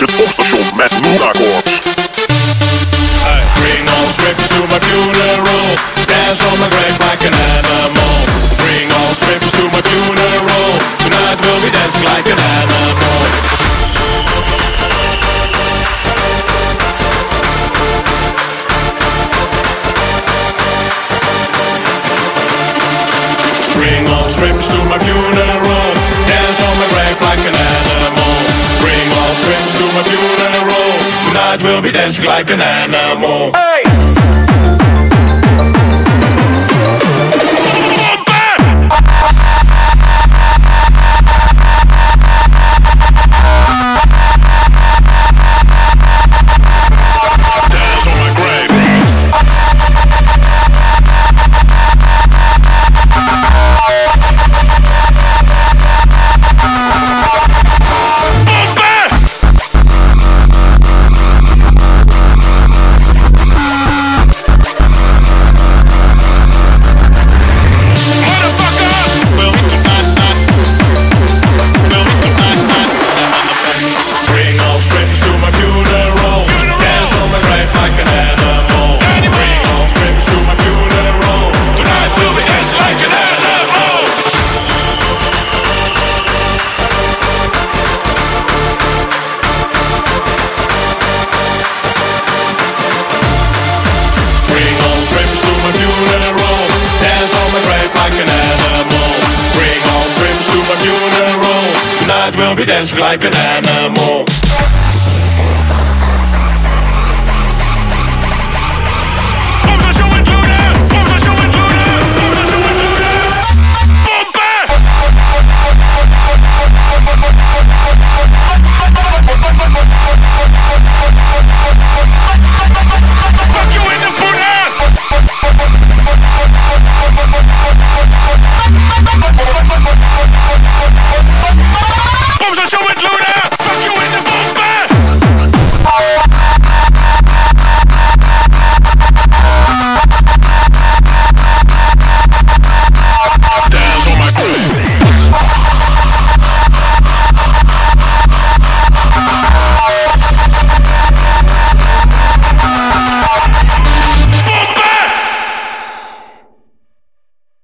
is het topstation met Luna Corps. Bring all strips to my funeral. Dance on my grave like an animal. Bring all strips to my funeral. Tonight we'll be dancing like an animal. Bring all strips to my funeral We'll be dancing like an animal. Dance We'll be dancing like an animal